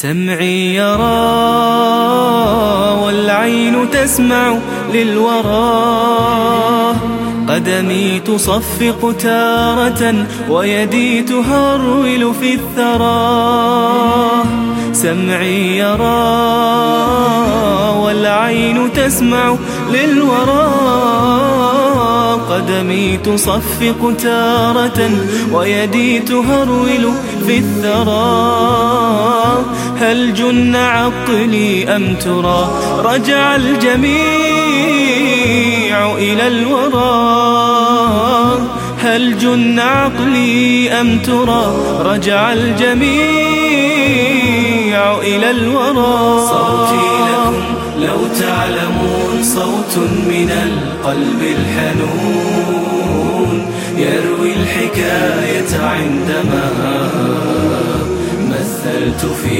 سمعي يرى والعين تسمع للورى. قدمي تصفق تارة ويدي تهرول في الثرى. سمعي يرى والعين تسمع للورى. قدمي تصفق تارة ويدي تهرول في الثرى. هل جن عقلي أم ترى؟ رجع الجميع إلى الورى. هل جن عقلي أم ترى؟ رجع الجميع إلى الورى. صوتي لو تعلمون صوت من القلب الحنون يروي الحكاية عندما مثلت في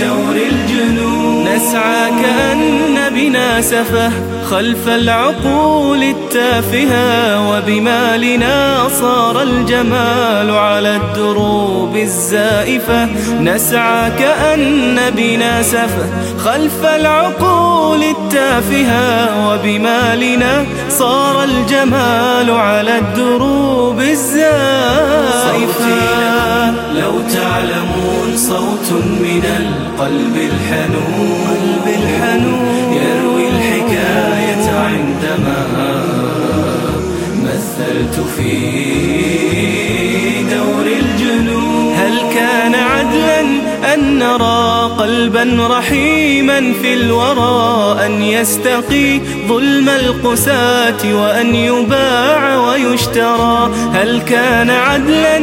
دور الجنون. نسعى كأن بنا سفه خلف العقول التافهة وبمالنا صار الجمال على الدروب الزائفة. نسعى كأن بنا سفه خلف العقول التافهة وبمالنا صار الجمال على الدروب الزائفة. لو تعلمون صوت من القلب الحنون. يروي الحكاية عندما مثلت في دور الجنون. هل كان عدلا أن نرى قلبا رحيما في الورى أن يستقي ظلم القساة وأن يباع ويشترى هل كان عدلا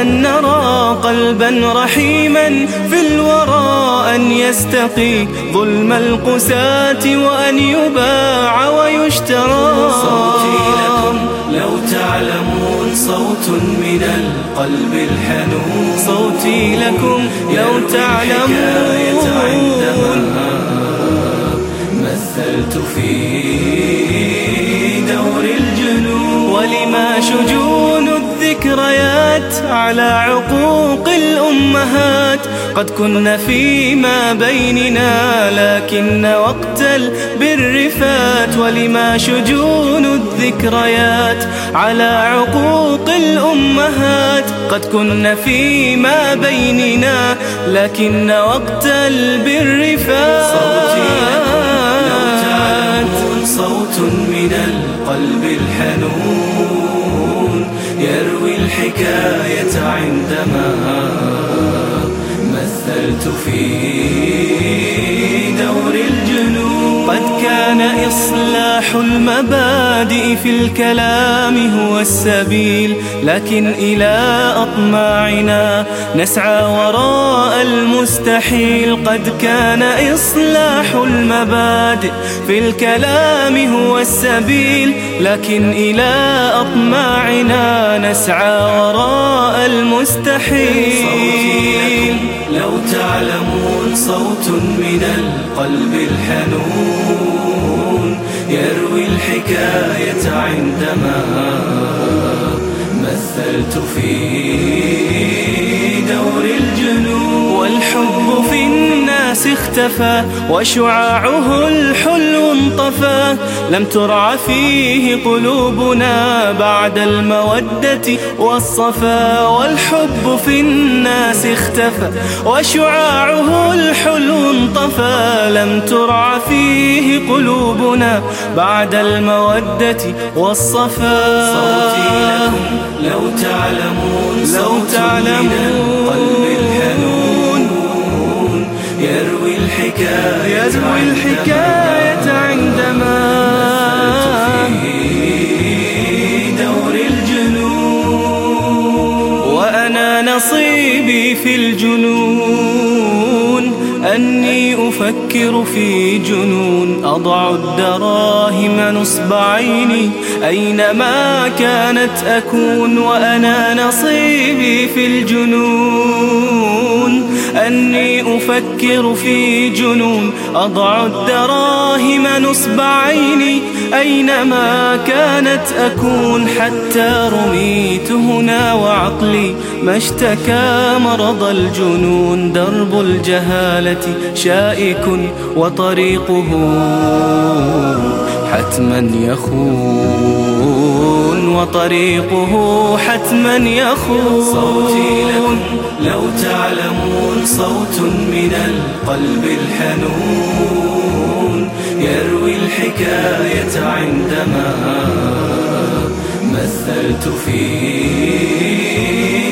أن نرى قلبا رحيما في الورى أن يستقي ظلم القساة وأن يباع ويشترى؟ صوتي لكم لو تعلمون صوت من القلب الحنون صوتي لكم لو تعلمون. شجون الذكريات على عقوق الأمهات. قد كن فيما بيننا لكن وقت البر فات ولما شجون الذكريات على عقوق الأمهات؟ قد كن فيما بيننا لكن وقت البر فات صوت من القلب الحنون الحكاية عندما مثلت في دور الجنون قد كان إصلاح المبادئ في الكلام هو السبيل لكن إلى أطماعنا نسعى وراء المستحيل. قد كان إصلاح المبادئ في الكلام هو السبيل لكن إلى أطماعنا نسعى وراء المستحيل. لو تعلمون صوت من القلب الحنون يروي الحكاية عندما مثلت في الناس اختفى وشعاعه الحلو انطفى. لم ترع فيه قلوبنا بعد المودة والصفا والحب في الناس اختفى وشعاعه الحلو انطفى. لم ترع فيه قلوبنا بعد المودة والصفا. صوتي لكم لو تعلمون لو تعلمون. يروي الحكاية عندما في دور الجنون وأنا نصيبي في الجنون أني أفكر في جنون. أضع الدراهم نصب عيني أينما كانت أكون وأنا نصيبي في الجنون. أني أفكر في جنون أضع الدراهم نصب عيني أينما كانت أكون حتى رميت هنا وعقلي ما اشتكى مرض الجنون. درب الجهالة شائك وطريقه حتما يخون. وطريقه حتما يخون. صوتي لكم لو تعلمون صوت من القلب الحنون يروي الحكاية عندما مثلت في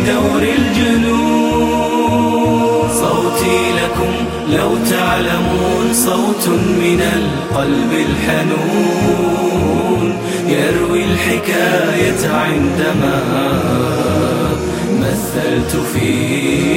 دور الجنون. صوتي لكم لو تعلمون صوت من القلب الحنون يروي الحكاية عندما مثلت في